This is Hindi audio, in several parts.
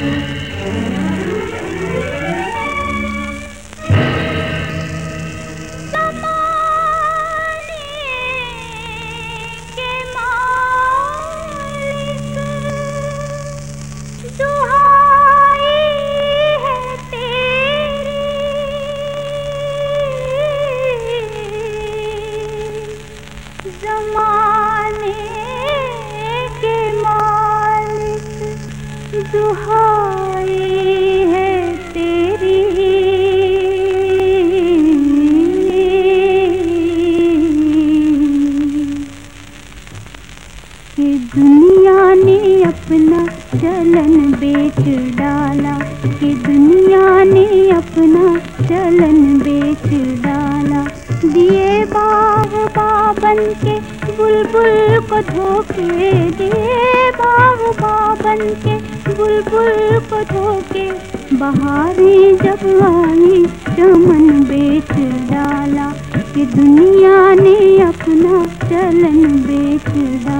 Mm-hmm. अपना चलन बेच डाला कि दुनिया ने अपना चलन बेच डाला। दिए बाग बाबन के बुलबुल को धोखे दिए बाग बाबन के बुलबुल को धोखे बहारें जब आई, चमन बेच डाला कि दुनिया ने अपना चलन बेच डाला।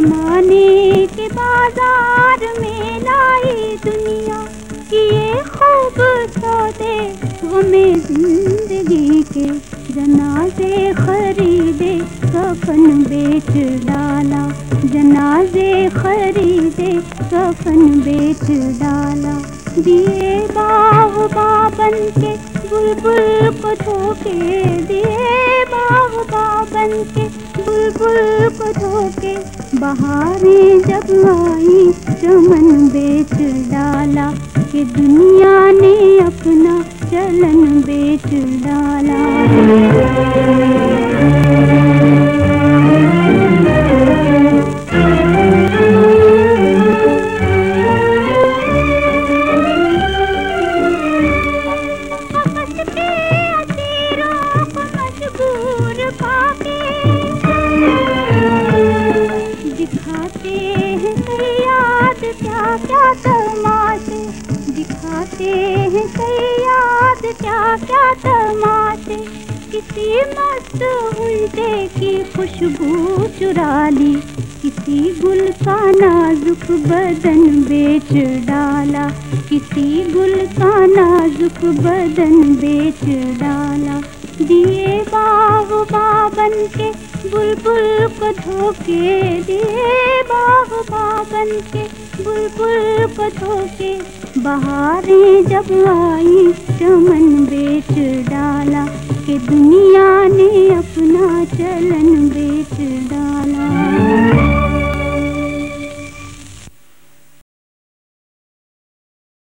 जमाने के बाज़ार में लाई दुनिया किए खूब सौदे हमें ज़िंदगी के जनाजे खरीदे कफन बेच डाला। जनाजे खरीदे कफन बेच डाला। दिए बाग बाबन के बुलबुल को धोके दिए बुलबुल पथों के बहारें जब आई चमन बेच डाला कि दुनिया ने अपना चलन बेच डाला। दिखाते हैं कई याद क्या क्या तमाशे। किसी मस्त उल्टे की खुशबू चुरा ली किसी गुल का नाजुक बदन बेच डाला, किसी गुल का नाजुक बदन बेच डाला। दिए बाग बाबन के, बुलबुल को धोके दिए बाग बाबन के, बुलबुल को धोके बहारें जब आई चमन बेच डाला कि दुनिया ने अपना चलन बेच डाला।